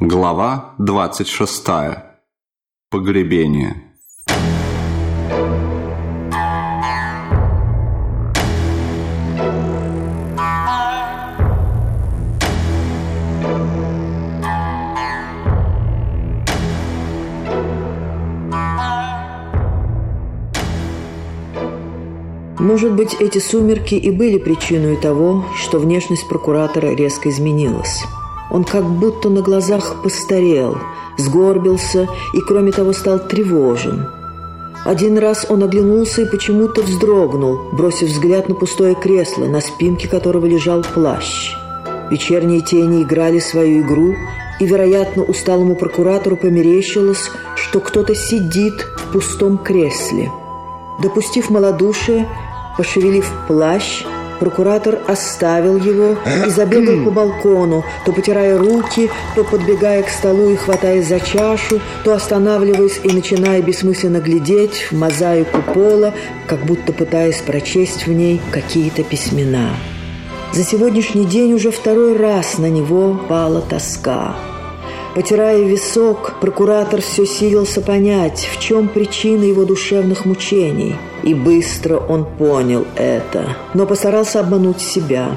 Глава 26. Погребение. Может быть, эти сумерки и были причиной того, что внешность прокуратора резко изменилась. Он как будто на глазах постарел, сгорбился и, кроме того, стал тревожен. Один раз он оглянулся и почему-то вздрогнул, бросив взгляд на пустое кресло, на спинке которого лежал плащ. Вечерние тени играли свою игру, и, вероятно, усталому прокуратору померещилось, что кто-то сидит в пустом кресле. Допустив малодушие, пошевелив плащ, Прокуратор оставил его и забегал по балкону, то потирая руки, то подбегая к столу и хватаясь за чашу, то останавливаясь и начиная бессмысленно глядеть в мозаику пола, как будто пытаясь прочесть в ней какие-то письмена. За сегодняшний день уже второй раз на него пала тоска – Потирая висок, прокуратор все силился понять, в чем причина его душевных мучений. И быстро он понял это, но постарался обмануть себя.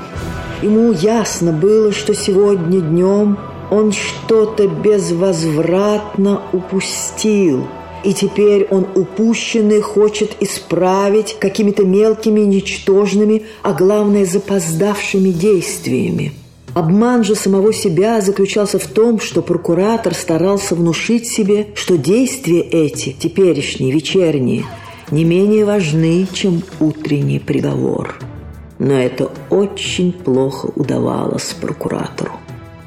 Ему ясно было, что сегодня днем он что-то безвозвратно упустил – и теперь он упущенный хочет исправить какими-то мелкими, ничтожными, а главное, запоздавшими действиями. Обман же самого себя заключался в том, что прокуратор старался внушить себе, что действия эти, теперешние, вечерние, не менее важны, чем утренний приговор. Но это очень плохо удавалось прокуратору.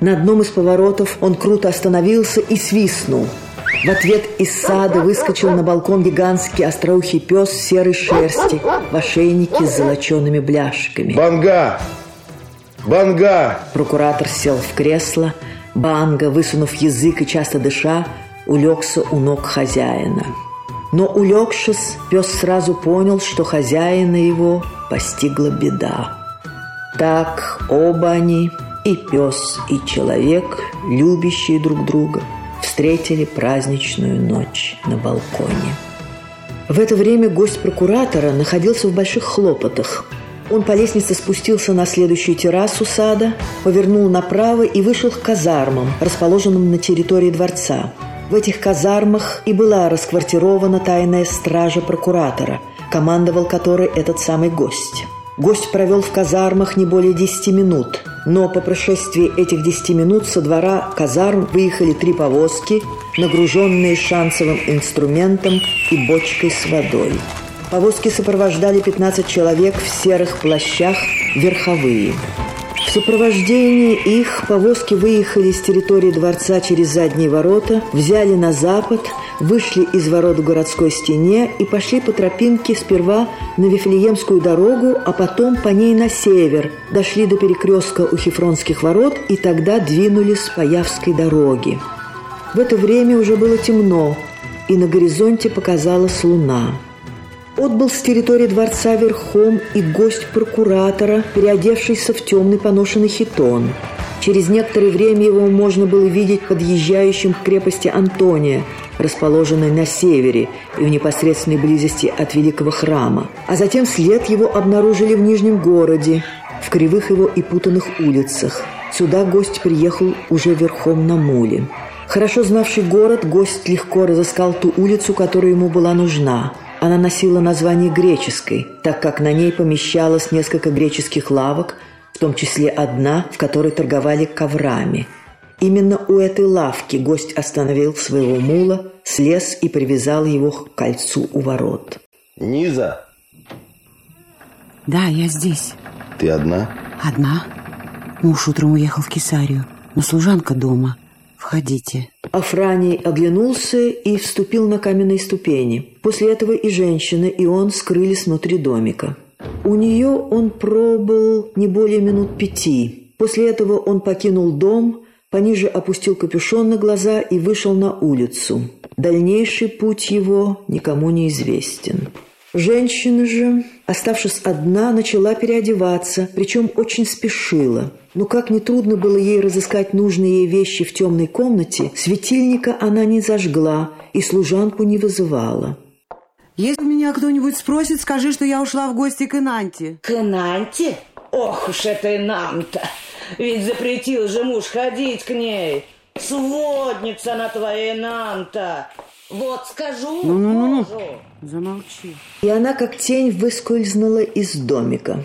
На одном из поворотов он круто остановился и свистнул. В ответ из сада выскочил на балкон гигантский остроухий пес серой шерсти в ошейнике с золочеными бляшками. «Банга! Банга!» Прокуратор сел в кресло. Банга, высунув язык и часто дыша, улегся у ног хозяина. Но улегшись, пес сразу понял, что хозяина его постигла беда. Так оба они, и пес, и человек, любящие друг друга, встретили праздничную ночь на балконе. В это время гость прокуратора находился в больших хлопотах – он по лестнице спустился на следующую террасу сада, повернул направо и вышел к казармам, расположенным на территории дворца. В этих казармах и была расквартирована тайная стража прокуратора, командовал которой этот самый гость. Гость провел в казармах не более 10 минут, но по прошествии этих 10 минут со двора казарм выехали три повозки, нагруженные шансовым инструментом и бочкой с водой. Повозки сопровождали 15 человек в серых плащах верховые. В сопровождении их повозки выехали с территории дворца через задние ворота, взяли на запад, вышли из ворот в городской стене и пошли по тропинке сперва на Вифлеемскую дорогу, а потом по ней на север, дошли до перекрестка у Хифронских ворот и тогда двинулись по Явской дороге. В это время уже было темно, и на горизонте показалась луна – отбыл с территории дворца верхом и гость прокуратора, переодевшийся в темный поношенный хитон. Через некоторое время его можно было видеть подъезжающим к крепости Антония, расположенной на севере и в непосредственной близости от Великого храма. А затем след его обнаружили в Нижнем городе, в кривых его и путанных улицах. Сюда гость приехал уже верхом на муле. Хорошо знавший город, гость легко разыскал ту улицу, которая ему была нужна – она носила название греческой, так как на ней помещалось несколько греческих лавок, в том числе одна, в которой торговали коврами. Именно у этой лавки гость остановил своего мула, слез и привязал его к кольцу у ворот. Низа? Да, я здесь. Ты одна? Одна. Муж утром уехал в Кесарию, но служанка дома. Входите. Афраний оглянулся и вступил на каменные ступени. После этого и женщина, и он скрылись внутри домика. У нее он пробыл не более минут пяти. После этого он покинул дом, пониже опустил капюшон на глаза и вышел на улицу. Дальнейший путь его никому не известен. Женщина же, оставшись одна, начала переодеваться, причем очень спешила. Но как нетрудно было ей разыскать нужные ей вещи в темной комнате, светильника она не зажгла и служанку не вызывала. Если меня кто-нибудь спросит, скажи, что я ушла в гости к Инанте. К Инанте? Ох уж это Инанта! Ведь запретил же муж ходить к ней. Сводница на твоя Инанта. Вот скажу, Ну-ну-ну-ну. божу. Замолчи. И она как тень выскользнула из домика.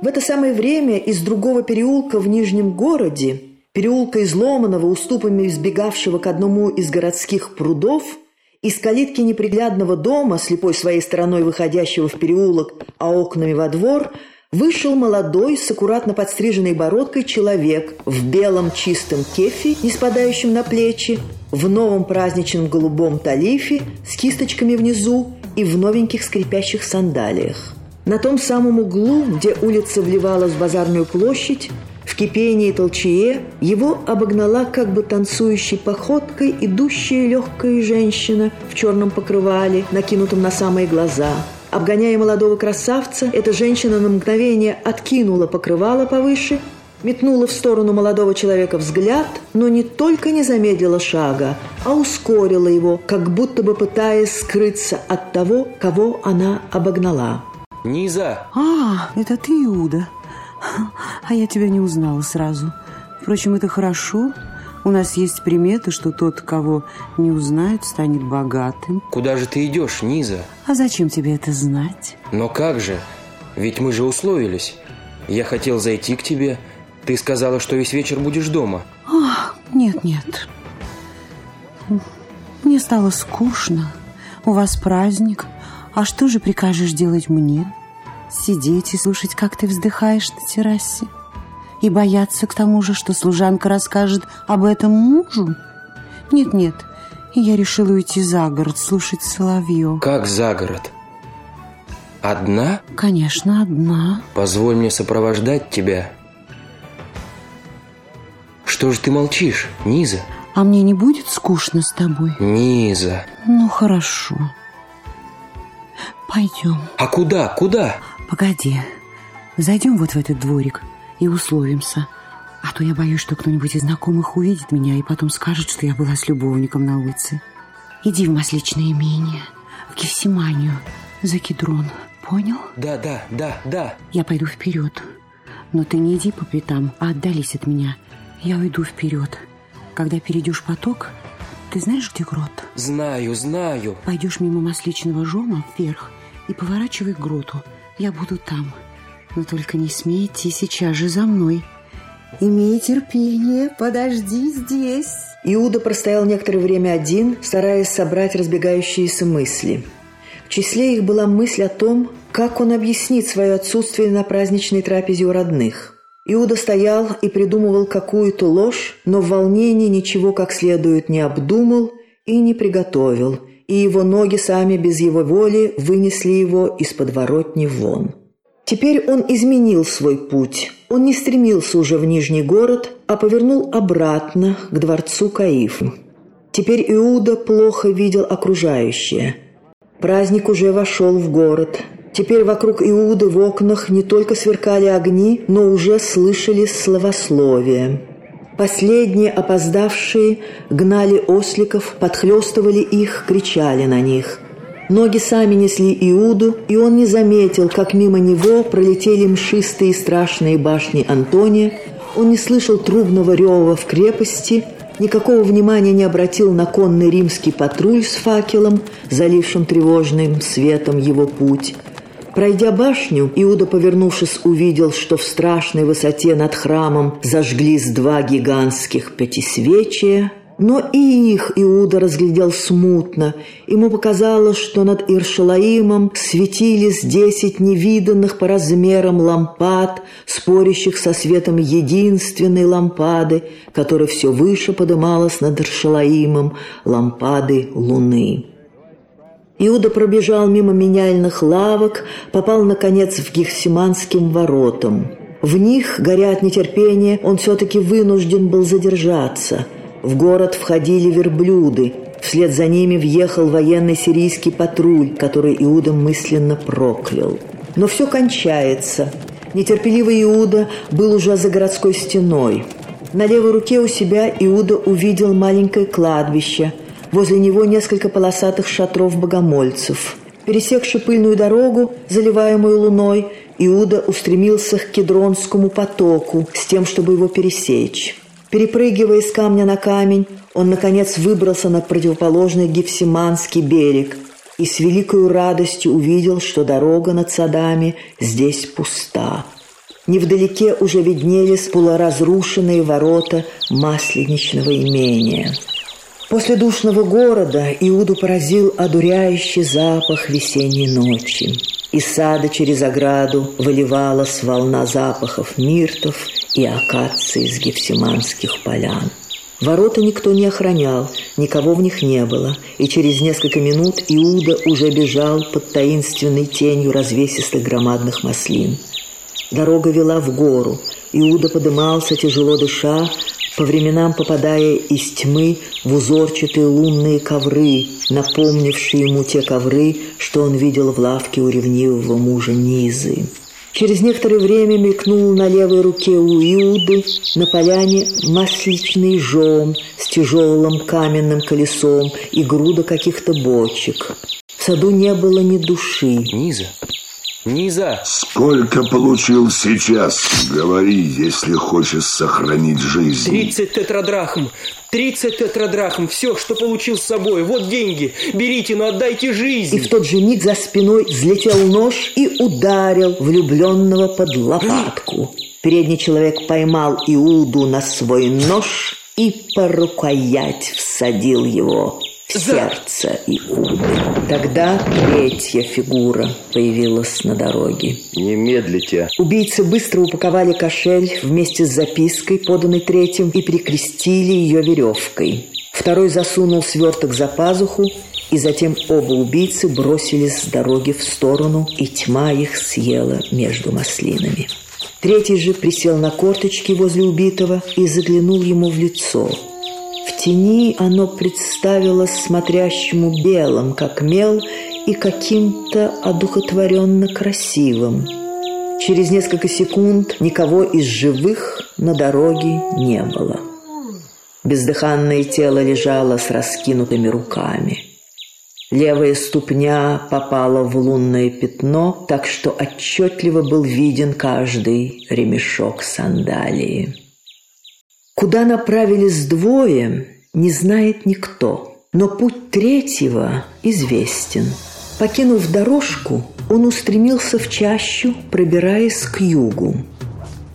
В это самое время из другого переулка в Нижнем городе, переулка изломанного, уступами избегавшего к одному из городских прудов, из калитки неприглядного дома, слепой своей стороной выходящего в переулок, а окнами во двор, вышел молодой с аккуратно подстриженной бородкой человек в белом чистом кефе, не спадающем на плечи, в новом праздничном голубом талифе с кисточками внизу и в новеньких скрипящих сандалиях. На том самом углу, где улица вливалась в базарную площадь, в кипении толчее его обогнала как бы танцующей походкой идущая легкая женщина в черном покрывале, накинутом на самые глаза. Обгоняя молодого красавца, эта женщина на мгновение откинула покрывало повыше, метнула в сторону молодого человека взгляд, но не только не замедлила шага, а ускорила его, как будто бы пытаясь скрыться от того, кого она обогнала. Низа! А, это ты, Иуда. А я тебя не узнала сразу. Впрочем, это хорошо. У нас есть приметы, что тот, кого не узнают, станет богатым. Куда же ты идешь, Низа? А зачем тебе это знать? Но как же? Ведь мы же условились. Я хотел зайти к тебе. Ты сказала, что весь вечер будешь дома. Ах, нет, нет. Мне стало скучно. У вас праздник. А что же прикажешь делать мне? Сидеть и слушать, как ты вздыхаешь на террасе? И бояться к тому же, что служанка расскажет об этом мужу? Нет-нет, я решила уйти за город, слушать соловьев. Как за город? Одна? Конечно, одна. Позволь мне сопровождать тебя. Что же ты молчишь, Низа? А мне не будет скучно с тобой? Низа. Ну, хорошо. Пойдем. А куда? Куда? Погоди. Зайдем вот в этот дворик и условимся. А то я боюсь, что кто-нибудь из знакомых увидит меня и потом скажет, что я была с любовником на улице. Иди в масличное имение, в Гефсиманию, за кедрон. Понял? Да, да, да, да. Я пойду вперед. Но ты не иди по пятам, а отдались от меня. Я уйду вперед. Когда перейдешь поток, ты знаешь, где грот? Знаю, знаю. Пойдешь мимо масличного жома вверх и поворачивай к гроту. Я буду там. Но только не смей идти сейчас же за мной. Имей терпение, подожди здесь. Иуда простоял некоторое время один, стараясь собрать разбегающиеся мысли. В числе их была мысль о том, как он объяснит свое отсутствие на праздничной трапезе у родных. Иуда стоял и придумывал какую-то ложь, но в волнении ничего как следует не обдумал и не приготовил, и его ноги сами без его воли вынесли его из подворотни вон. Теперь он изменил свой путь. Он не стремился уже в Нижний город, а повернул обратно к дворцу Каифа. Теперь Иуда плохо видел окружающее. Праздник уже вошел в город. Теперь вокруг Иуды в окнах не только сверкали огни, но уже слышались словословия. Последние опоздавшие гнали осликов, подхлестывали их, кричали на них. Ноги сами несли Иуду, и он не заметил, как мимо него пролетели мшистые страшные башни Антония. Он не слышал трубного рева в крепости, никакого внимания не обратил на конный римский патруль с факелом, залившим тревожным светом его путь. Пройдя башню, Иуда, повернувшись, увидел, что в страшной высоте над храмом зажглись два гигантских пятисвечия, но и их Иуда разглядел смутно. Ему показалось, что над Иршалаимом светились десять невиданных по размерам лампад, спорящих со светом единственной лампады, которая все выше подымалась над Иршалаимом, лампады луны. Иуда пробежал мимо меняльных лавок, попал, наконец, в Гехсиманским воротам. В них, горя от нетерпения, он все-таки вынужден был задержаться. В город входили верблюды. Вслед за ними въехал военный сирийский патруль, который Иуда мысленно проклял. Но все кончается. Нетерпеливый Иуда был уже за городской стеной. На левой руке у себя Иуда увидел маленькое кладбище. Возле него несколько полосатых шатров богомольцев. Пересекши пыльную дорогу, заливаемую луной, Иуда устремился к Кедронскому потоку с тем, чтобы его пересечь. Перепрыгивая с камня на камень, он, наконец, выбрался на противоположный Гефсиманский берег и с великой радостью увидел, что дорога над садами здесь пуста. Невдалеке уже виднелись полуразрушенные ворота масленичного имения. После душного города Иуду поразил одуряющий запах весенней ночи. Из сада через ограду выливалась волна запахов миртов и акации из гефсиманских полян. Ворота никто не охранял, никого в них не было, и через несколько минут Иуда уже бежал под таинственной тенью развесистых громадных маслин. Дорога вела в гору. Иуда подымался, тяжело дыша, по временам попадая из тьмы в узорчатые лунные ковры, напомнившие ему те ковры, что он видел в лавке у ревнивого мужа Низы. Через некоторое время мелькнул на левой руке у Иуды на поляне масличный жом с тяжелым каменным колесом и груда каких-то бочек. В саду не было ни души. Низа, Низа! Сколько получил сейчас? Говори, если хочешь сохранить жизнь. 30 тетрадрахм. 30 тетрадрахм. Все, что получил с собой. Вот деньги. Берите, но отдайте жизнь. И в тот же миг за спиной взлетел нож и ударил влюбленного под лопатку. Передний человек поймал Иуду на свой нож и по рукоять всадил его сердце Иуды. Тогда третья фигура появилась на дороге. Не медлите. Убийцы быстро упаковали кошель вместе с запиской, поданной третьим, и прикрестили ее веревкой. Второй засунул сверток за пазуху, и затем оба убийцы бросились с дороги в сторону, и тьма их съела между маслинами. Третий же присел на корточки возле убитого и заглянул ему в лицо – в тени оно представилось смотрящему белым, как мел, и каким-то одухотворенно красивым. Через несколько секунд никого из живых на дороге не было. Бездыханное тело лежало с раскинутыми руками. Левая ступня попала в лунное пятно, так что отчетливо был виден каждый ремешок сандалии. Куда направились двое, не знает никто. Но путь третьего известен. Покинув дорожку, он устремился в чащу, пробираясь к югу.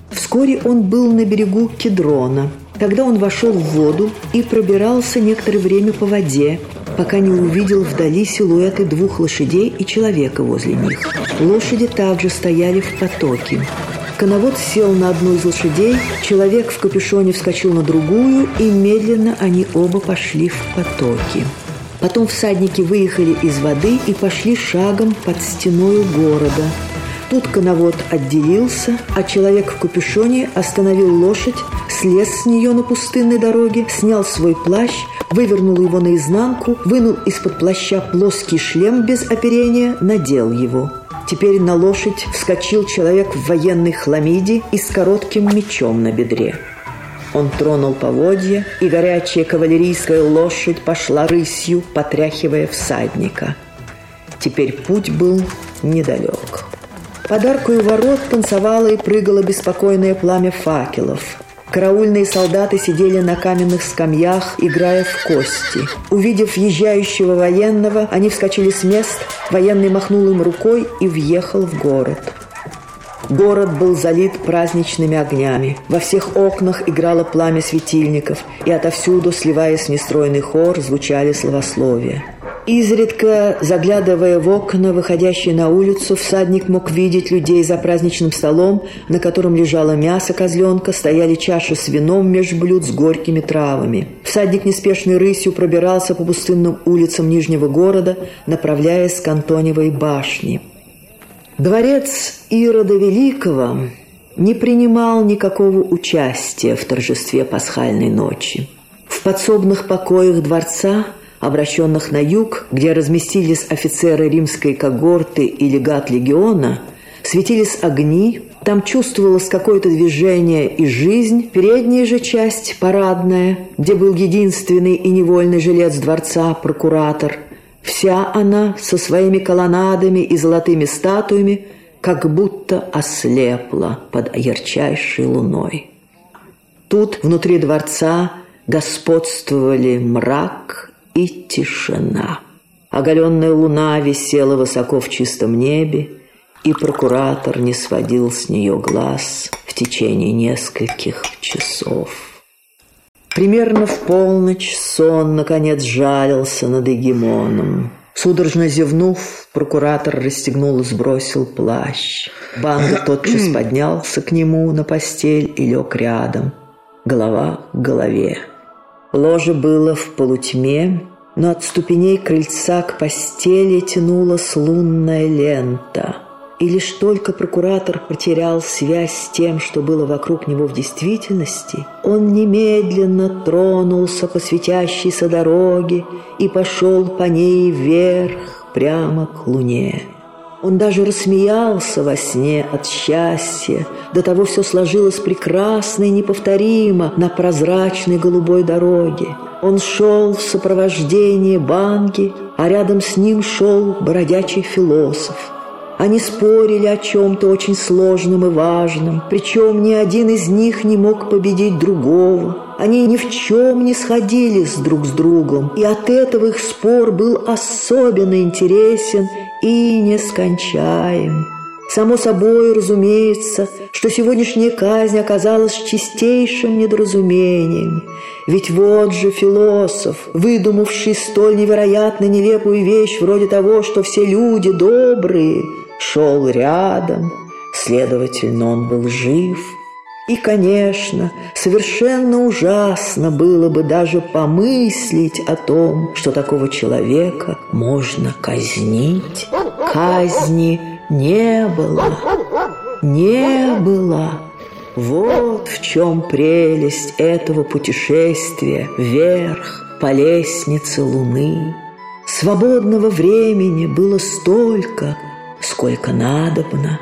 Вскоре он был на берегу Кедрона. Тогда он вошел в воду и пробирался некоторое время по воде, пока не увидел вдали силуэты двух лошадей и человека возле них. Лошади также стояли в потоке. Коновод сел на одну из лошадей, человек в капюшоне вскочил на другую, и медленно они оба пошли в потоки. Потом всадники выехали из воды и пошли шагом под стеною города. Тут коновод отделился, а человек в капюшоне остановил лошадь, слез с нее на пустынной дороге, снял свой плащ, вывернул его наизнанку, вынул из-под плаща плоский шлем без оперения, надел его – Теперь на лошадь вскочил человек в военной хламиде и с коротким мечом на бедре. Он тронул поводья, и горячая кавалерийская лошадь пошла рысью, потряхивая всадника. Теперь путь был недалек. Подарку у ворот танцевало и прыгало беспокойное пламя факелов – Караульные солдаты сидели на каменных скамьях, играя в кости. Увидев въезжающего военного, они вскочили с мест, военный махнул им рукой и въехал в город. Город был залит праздничными огнями. Во всех окнах играло пламя светильников, и отовсюду, сливаясь в нестройный хор, звучали словословия. Изредка, заглядывая в окна, выходящие на улицу, всадник мог видеть людей за праздничным столом, на котором лежало мясо козленка, стояли чаши с вином меж блюд с горькими травами. Всадник неспешной рысью пробирался по пустынным улицам Нижнего города, направляясь к Антоневой башне. Дворец Ирода Великого не принимал никакого участия в торжестве пасхальной ночи. В подсобных покоях дворца – обращенных на юг, где разместились офицеры римской когорты и легат легиона, светились огни, там чувствовалось какое-то движение и жизнь. Передняя же часть, парадная, где был единственный и невольный жилец дворца, прокуратор, вся она со своими колоннадами и золотыми статуями как будто ослепла под ярчайшей луной. Тут, внутри дворца, господствовали мрак и тишина. Оголенная луна висела высоко в чистом небе, и прокуратор не сводил с нее глаз в течение нескольких часов. Примерно в полночь сон, наконец, жалился над Эгемоном. Судорожно зевнув, прокуратор расстегнул и сбросил плащ. Банга тотчас поднялся к нему на постель и лег рядом, голова к голове. Ложе было в полутьме, но от ступеней крыльца к постели тянулась лунная лента – и лишь только прокуратор потерял связь с тем, что было вокруг него в действительности, он немедленно тронулся по светящейся дороге и пошел по ней вверх, прямо к луне. Он даже рассмеялся во сне от счастья. До того все сложилось прекрасно и неповторимо на прозрачной голубой дороге. Он шел в сопровождении банки, а рядом с ним шел бродячий философ – они спорили о чем-то очень сложном и важном, причем ни один из них не мог победить другого. Они ни в чем не сходились друг с другом, и от этого их спор был особенно интересен и нескончаем. Само собой, разумеется, что сегодняшняя казнь оказалась чистейшим недоразумением. Ведь вот же философ, выдумавший столь невероятно нелепую вещь вроде того, что все люди добрые – шел рядом, следовательно, он был жив. И, конечно, совершенно ужасно было бы даже помыслить о том, что такого человека можно казнить. Казни не было, не было. Вот в чем прелесть этого путешествия вверх по лестнице Луны. Свободного времени было столько, сколько надобно,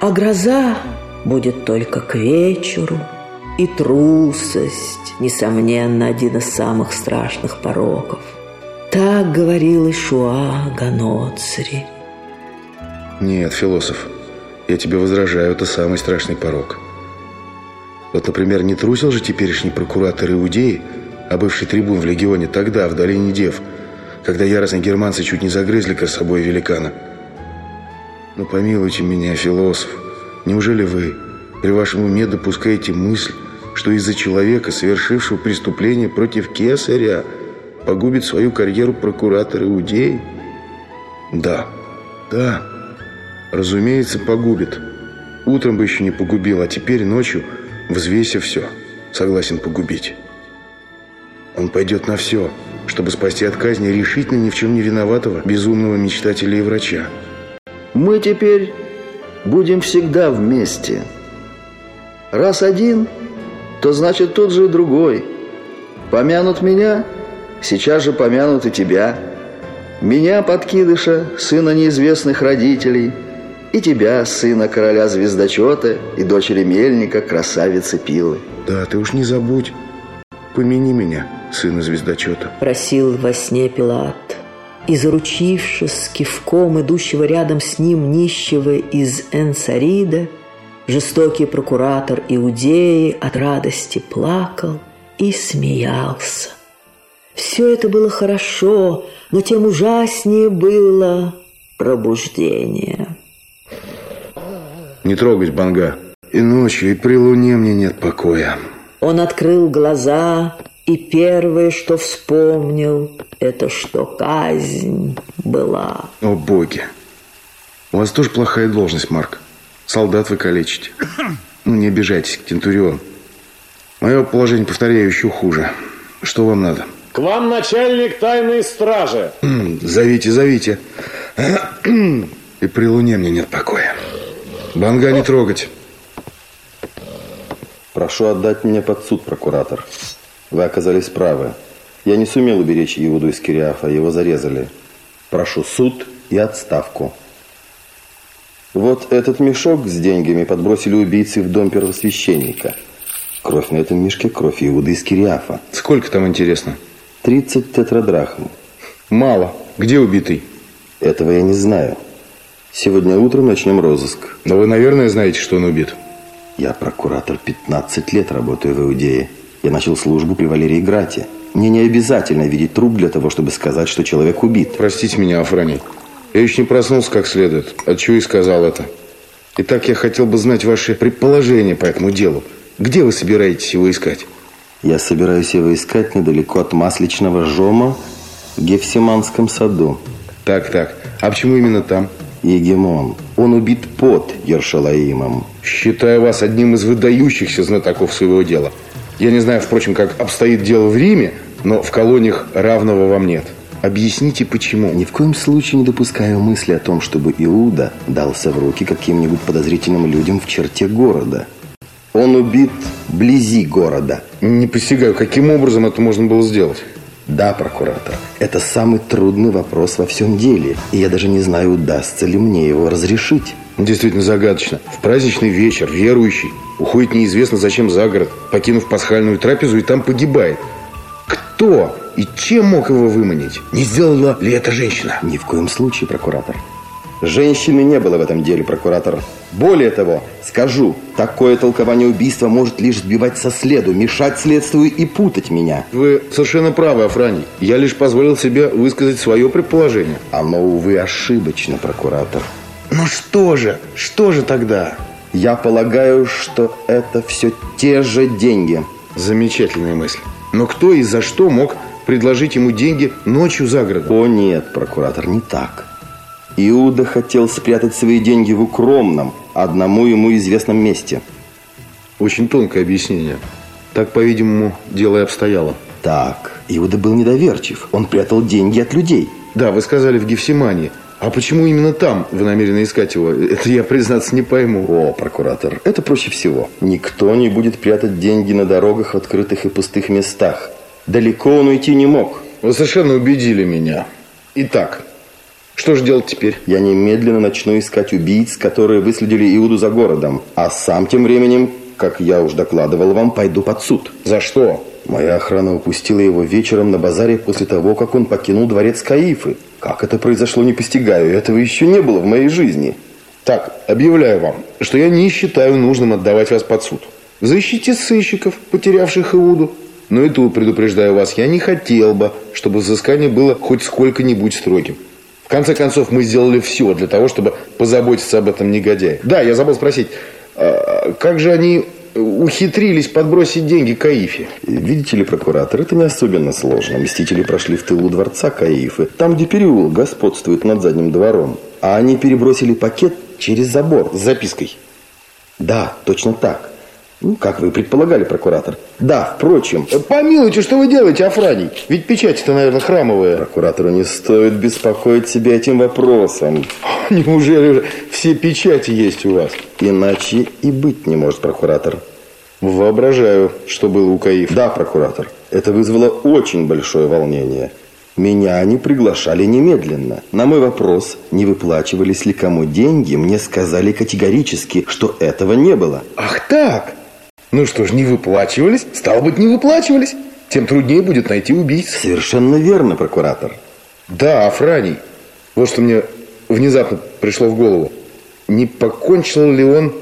а гроза будет только к вечеру, и трусость, несомненно, один из самых страшных пороков. Так говорил Ишуа Ганоцри. Нет, философ, я тебе возражаю, это самый страшный порок. Вот, например, не трусил же теперешний прокуратор Иудеи, а бывший трибун в легионе тогда, в долине Дев, когда яростные германцы чуть не загрызли собой великана – но помилуйте меня, философ, неужели вы при вашем уме допускаете мысль, что из-за человека, совершившего преступление против кесаря, погубит свою карьеру прокуратор Иудеи? Да, да, разумеется, погубит. Утром бы еще не погубил, а теперь ночью, взвесив все, согласен погубить. Он пойдет на все, чтобы спасти от казни решительно ни в чем не виноватого безумного мечтателя и врача. Мы теперь будем всегда вместе. Раз один, то значит тут же и другой. Помянут меня, сейчас же помянут и тебя. Меня, подкидыша, сына неизвестных родителей, и тебя, сына короля звездочета и дочери мельника, красавицы Пилы. Да, ты уж не забудь, помяни меня, сына звездочета. Просил во сне Пилат и, заручившись с кивком идущего рядом с ним нищего из Энсарида, жестокий прокуратор Иудеи от радости плакал и смеялся. Все это было хорошо, но тем ужаснее было пробуждение. Не трогать Банга. И ночью, и при луне мне нет покоя. Он открыл глаза и первое, что вспомнил, это что казнь была. О, боги! У вас тоже плохая должность, Марк. Солдат вы калечите. Ну, не обижайтесь, Кентурион. Мое положение, повторяю, еще хуже. Что вам надо? К вам начальник тайной стражи. Зовите, зовите. И при луне мне нет покоя. Банга не трогать. Прошу отдать меня под суд, прокуратор. Вы оказались правы. Я не сумел уберечь Иуду из Кириафа, его зарезали. Прошу суд и отставку. Вот этот мешок с деньгами подбросили убийцы в дом первосвященника. Кровь на этом мешке, кровь Иуды из Кириафа. Сколько там, интересно? 30 тетрадрахм. Мало. Где убитый? Этого я не знаю. Сегодня утром начнем розыск. Но вы, наверное, знаете, что он убит. Я прокуратор, 15 лет работаю в Иудее. Я начал службу при Валерии Грате. Мне не обязательно видеть труп для того, чтобы сказать, что человек убит. Простите меня, Афраний. Я еще не проснулся как следует. Отчего и сказал это. Итак, я хотел бы знать ваши предположения по этому делу. Где вы собираетесь его искать? Я собираюсь его искать недалеко от Масличного Жома в Гефсиманском саду. Так, так. А почему именно там? Егемон. Он убит под Ершалаимом. Считаю вас одним из выдающихся знатоков своего дела. Я не знаю, впрочем, как обстоит дело в Риме, но в колониях равного вам нет. Объясните, почему? Ни в коем случае не допускаю мысли о том, чтобы Иуда дался в руки каким-нибудь подозрительным людям в черте города. Он убит вблизи города. Не постигаю, каким образом это можно было сделать? Да, прокуратор, это самый трудный вопрос во всем деле, и я даже не знаю, удастся ли мне его разрешить. Действительно загадочно. В праздничный вечер верующий уходит неизвестно зачем за город, покинув пасхальную трапезу и там погибает. Кто и чем мог его выманить? Не сделала ли это женщина? Ни в коем случае, прокуратор. Женщины не было в этом деле, прокуратор. Более того, скажу, такое толкование убийства может лишь сбивать со следу, мешать следствию и путать меня. Вы совершенно правы, Афраний. Я лишь позволил себе высказать свое предположение. Оно, увы, ошибочно, прокуратор. Ну что же, что же тогда? Я полагаю, что это все те же деньги. Замечательная мысль. Но кто и за что мог предложить ему деньги ночью за городом? О нет, прокуратор, не так. Иуда хотел спрятать свои деньги в укромном, одному ему известном месте. Очень тонкое объяснение. Так, по-видимому, дело и обстояло. Так, Иуда был недоверчив. Он прятал деньги от людей. Да, вы сказали в Гефсимании. А почему именно там вы намерены искать его? Это я, признаться, не пойму. О, прокуратор, это проще всего. Никто не будет прятать деньги на дорогах в открытых и пустых местах. Далеко он уйти не мог. Вы совершенно убедили меня. Итак, что же делать теперь? Я немедленно начну искать убийц, которые выследили Иуду за городом. А сам тем временем, как я уж докладывал вам, пойду под суд. За что? Моя охрана упустила его вечером на базаре после того, как он покинул дворец Каифы. Как это произошло, не постигаю. Этого еще не было в моей жизни. Так, объявляю вам, что я не считаю нужным отдавать вас под суд. Защите сыщиков, потерявших Иуду. Но и тут предупреждаю вас, я не хотел бы, чтобы взыскание было хоть сколько-нибудь строгим. В конце концов, мы сделали все для того, чтобы позаботиться об этом негодяе. Да, я забыл спросить, а как же они ухитрились подбросить деньги Каифе? Видите ли, прокуратор, это не особенно сложно. Мстители прошли в тылу дворца Каифы, там, где переулок господствует над задним двором. А они перебросили пакет через забор с запиской. Да, точно так. Ну, как вы предполагали, прокуратор. Да, впрочем... Помилуйте, что вы делаете, Афраний? Ведь печать-то, наверное, храмовая. Прокуратору не стоит беспокоить себя этим вопросом. Неужели же все печати есть у вас? Иначе и быть не может, прокуратор. Воображаю, что было у Каифа. Да, прокуратор. Это вызвало очень большое волнение. Меня они приглашали немедленно. На мой вопрос, не выплачивались ли кому деньги, мне сказали категорически, что этого не было. Ах так! Ну что ж, не выплачивались? Стало быть, не выплачивались. Тем труднее будет найти убийц. Совершенно верно, прокуратор. Да, Афраний. Вот что мне внезапно пришло в голову. Не покончил ли он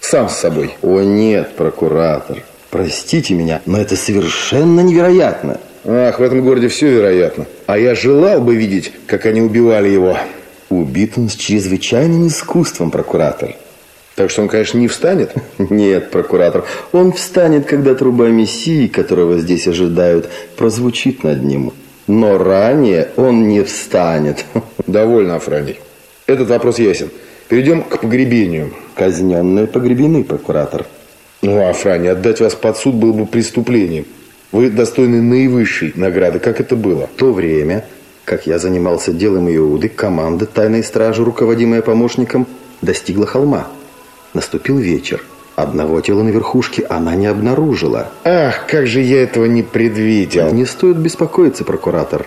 сам с собой? О нет, прокуратор. Простите меня, но это совершенно невероятно. Ах, в этом городе все вероятно. А я желал бы видеть, как они убивали его. Убит он с чрезвычайным искусством, прокуратор. Так что он, конечно, не встанет? Нет, прокуратор. Он встанет, когда труба Мессии, которого здесь ожидают, прозвучит над ним. Но ранее он не встанет. Довольно, Афраний. Этот вопрос ясен. Перейдем к погребению. Казненные погребены, прокуратор. Ну, Афраний, отдать вас под суд было бы преступлением. Вы достойны наивысшей награды. Как это было? В то время, как я занимался делом Иуды, команда тайной стражи, руководимая помощником, достигла холма. Наступил вечер. Одного тела на верхушке она не обнаружила. Ах, как же я этого не предвидел. Не стоит беспокоиться, прокуратор.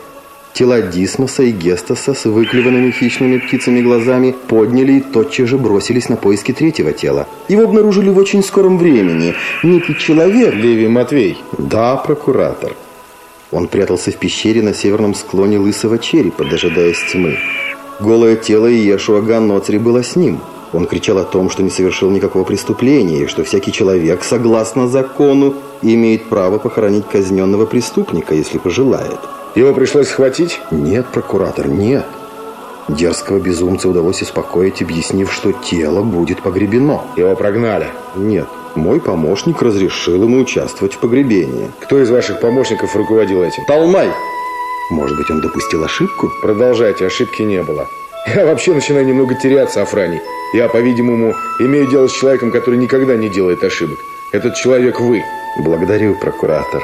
Тела Дисмоса и Гестаса с выклеванными хищными птицами глазами подняли и тотчас же бросились на поиски третьего тела. Его обнаружили в очень скором времени. Некий человек... Левий Матвей. Да, прокуратор. Он прятался в пещере на северном склоне лысого черепа, дожидаясь тьмы. Голое тело Иешуа Ганоцри было с ним. Он кричал о том, что не совершил никакого преступления, и что всякий человек, согласно закону, имеет право похоронить казненного преступника, если пожелает. Его пришлось схватить? Нет, прокуратор, нет. Дерзкого безумца удалось успокоить, объяснив, что тело будет погребено. Его прогнали? Нет. Мой помощник разрешил ему участвовать в погребении. Кто из ваших помощников руководил этим? Талмай! Может быть, он допустил ошибку? Продолжайте, ошибки не было. Я вообще начинаю немного теряться, Афраний. Я, по-видимому, имею дело с человеком, который никогда не делает ошибок. Этот человек вы. Благодарю, прокуратор.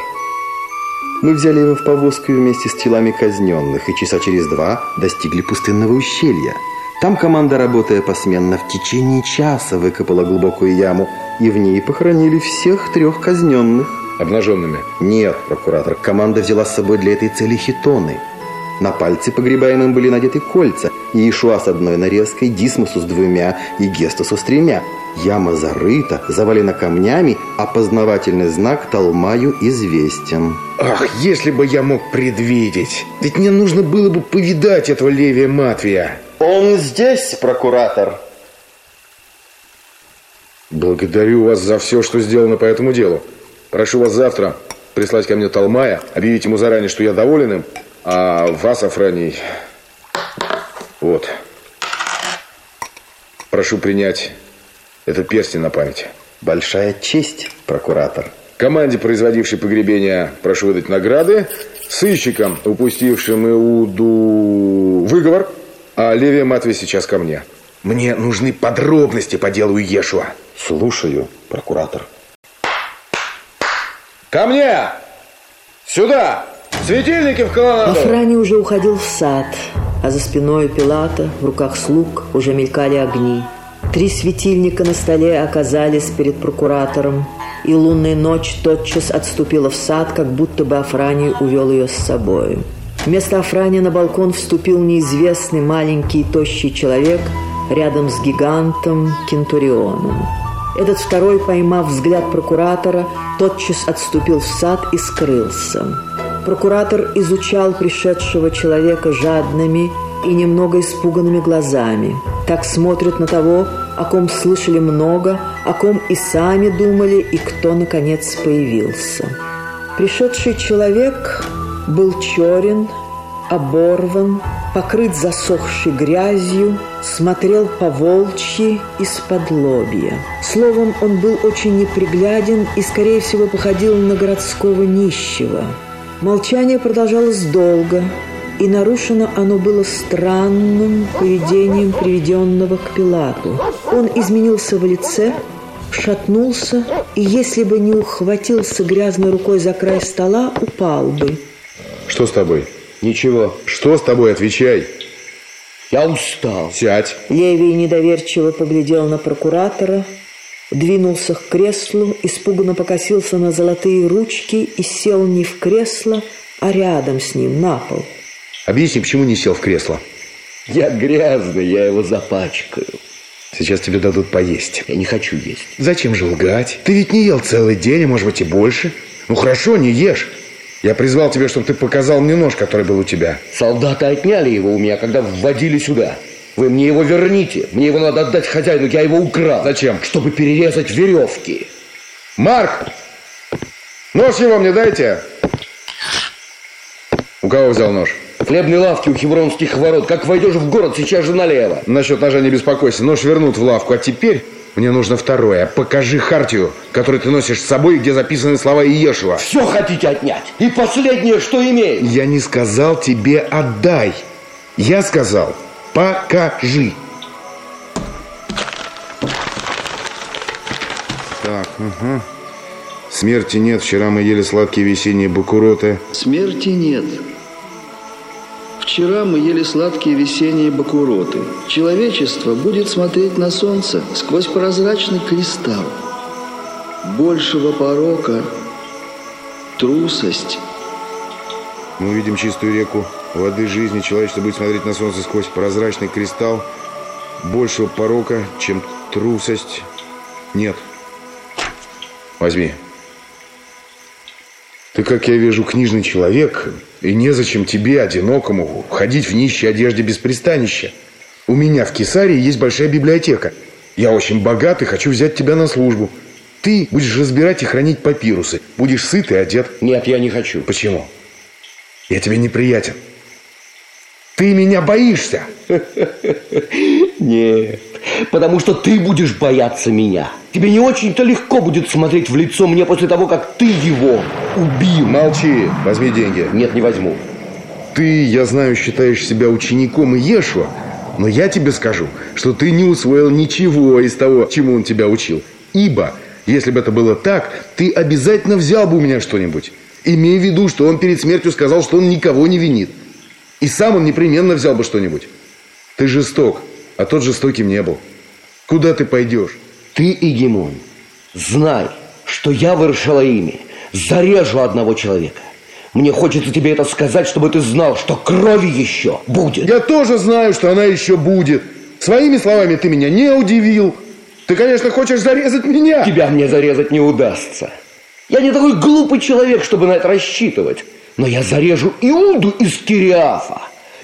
Мы взяли его в повозку вместе с телами казненных и часа через два достигли пустынного ущелья. Там команда, работая посменно, в течение часа выкопала глубокую яму и в ней похоронили всех трех казненных. Обнаженными? Нет, прокуратор. Команда взяла с собой для этой цели хитоны. На пальцы погребаемым были надеты кольца, и Ишуа с одной нарезкой, Дисмусу с двумя и Гестусу с тремя. Яма зарыта, завалена камнями, опознавательный знак Талмаю известен. Ах, если бы я мог предвидеть! Ведь мне нужно было бы повидать этого Левия Матвия. Он здесь, прокуратор. Благодарю вас за все, что сделано по этому делу. Прошу вас завтра прислать ко мне Талмая, объявить ему заранее, что я доволен им, а вас, Афраний, вот. Прошу принять этот перстень на память. Большая честь, прокуратор. Команде, производившей погребение, прошу выдать награды. Сыщикам, упустившим Иуду выговор. А Левия Матвей сейчас ко мне. Мне нужны подробности по делу Ешуа. Слушаю, прокуратор. Ко мне! Сюда! Светильники в колоннаду! Афрани уже уходил в сад, а за спиной Пилата, в руках слуг, уже мелькали огни. Три светильника на столе оказались перед прокуратором, и лунная ночь тотчас отступила в сад, как будто бы Афраний увел ее с собой. Вместо Афрания на балкон вступил неизвестный маленький тощий человек рядом с гигантом Кентурионом. Этот второй, поймав взгляд прокуратора, тотчас отступил в сад и скрылся. Прокуратор изучал пришедшего человека жадными и немного испуганными глазами. Так смотрят на того, о ком слышали много, о ком и сами думали, и кто, наконец, появился. Пришедший человек был черен, оборван, покрыт засохшей грязью, смотрел по-волчьи из-под лобья. Словом, он был очень непригляден и, скорее всего, походил на городского нищего. Молчание продолжалось долго, и нарушено оно было странным поведением приведенного к Пилату. Он изменился в лице, шатнулся, и если бы не ухватился грязной рукой за край стола, упал бы. Что с тобой? Ничего. Что с тобой? Отвечай. Я устал. Сядь. Левий недоверчиво поглядел на прокуратора, двинулся к креслу, испуганно покосился на золотые ручки и сел не в кресло, а рядом с ним на пол. Объясни, почему не сел в кресло? Я грязный, я его запачкаю. Сейчас тебе дадут поесть. Я не хочу есть. Зачем же лгать? Ты ведь не ел целый день, а может быть и больше. Ну хорошо, не ешь. Я призвал тебя, чтобы ты показал мне нож, который был у тебя. Солдаты отняли его у меня, когда вводили сюда. Вы мне его верните. Мне его надо отдать хозяину, я его украл. Зачем? Чтобы перерезать веревки. Марк! Нож его мне дайте. У кого взял нож? В хлебной лавке у хевронских ворот. Как войдешь в город, сейчас же налево. Насчет ножа не беспокойся. Нож вернут в лавку. А теперь мне нужно второе. Покажи хартию, которую ты носишь с собой, где записаны слова Иешуа. Все хотите отнять. И последнее, что имею. Я не сказал тебе отдай. Я сказал покажи. Так, угу. Смерти нет. Вчера мы ели сладкие весенние бакуроты. Смерти нет. Вчера мы ели сладкие весенние бакуроты. Человечество будет смотреть на солнце сквозь прозрачный кристалл. большего порока трусость. Мы увидим чистую реку воды жизни. Человечество будет смотреть на солнце сквозь прозрачный кристалл. Большего порока, чем трусость, нет. Возьми. Ты, как я вижу, книжный человек, и незачем тебе, одинокому, ходить в нищей одежде без пристанища. У меня в Кесарии есть большая библиотека. Я очень богат и хочу взять тебя на службу. Ты будешь разбирать и хранить папирусы. Будешь сыт и одет. Нет, я не хочу. Почему? Я тебе неприятен. Ты меня боишься? Нет, потому что ты будешь бояться меня. Тебе не очень-то легко будет смотреть в лицо мне после того, как ты его убил. Молчи, возьми деньги. Нет, не возьму. Ты, я знаю, считаешь себя учеником Иешуа, но я тебе скажу, что ты не усвоил ничего из того, чему он тебя учил. Ибо, если бы это было так, ты обязательно взял бы у меня что-нибудь. Имей в виду, что он перед смертью сказал, что он никого не винит. И сам он непременно взял бы что-нибудь. Ты жесток, а тот жестоким не был. Куда ты пойдешь? Ты, Игимон, знай, что я в Иршалаиме зарежу одного человека. Мне хочется тебе это сказать, чтобы ты знал, что крови еще будет. Я тоже знаю, что она еще будет. Своими словами ты меня не удивил. Ты, конечно, хочешь зарезать меня. Тебя мне зарезать не удастся. Я не такой глупый человек, чтобы на это рассчитывать. Но я зарежу Иуду из Кириафа.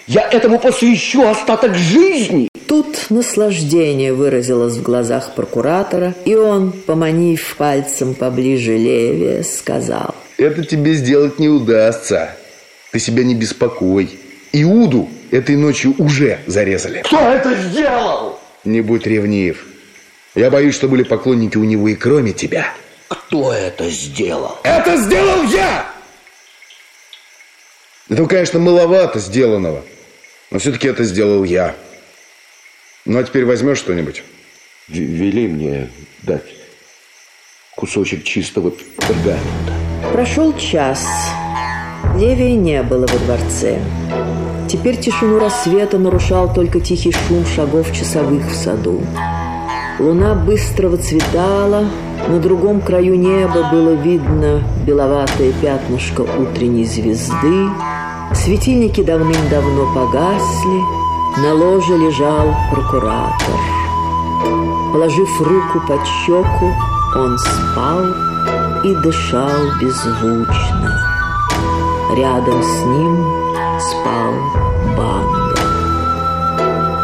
Я этому посвящу остаток жизни. Тут наслаждение выразилось в глазах прокуратора, и он, поманив пальцем поближе Левия, сказал. Это тебе сделать не удастся. Ты себя не беспокой. Иуду этой ночью уже зарезали. Кто это сделал? Не будь ревнив. Я боюсь, что были поклонники у него и кроме тебя. Кто это сделал? Это сделал я! Этого, конечно, маловато сделанного. Но все-таки это сделал я. Ну, а теперь возьмешь что-нибудь? Вели мне дать кусочек чистого пергамента. Прошел час. Левия не было во дворце. Теперь тишину рассвета нарушал только тихий шум шагов часовых в саду. Луна быстро выцветала, на другом краю неба было видно беловатое пятнышко утренней звезды. Светильники давным-давно погасли, на ложе лежал прокуратор. Положив руку под щеку, он спал и дышал беззвучно. Рядом с ним спал Банга.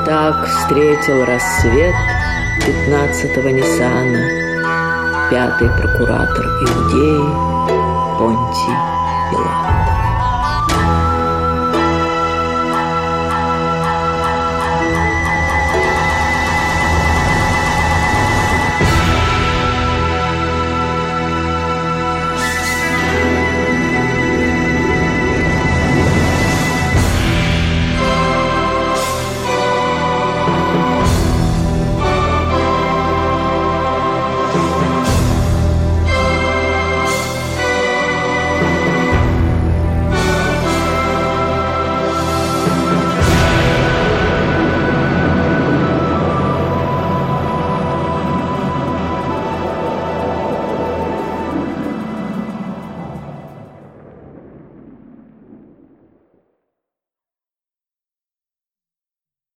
Так встретил рассвет 15-го Ниссана пятый прокуратор Иудеи Понтий Пилат.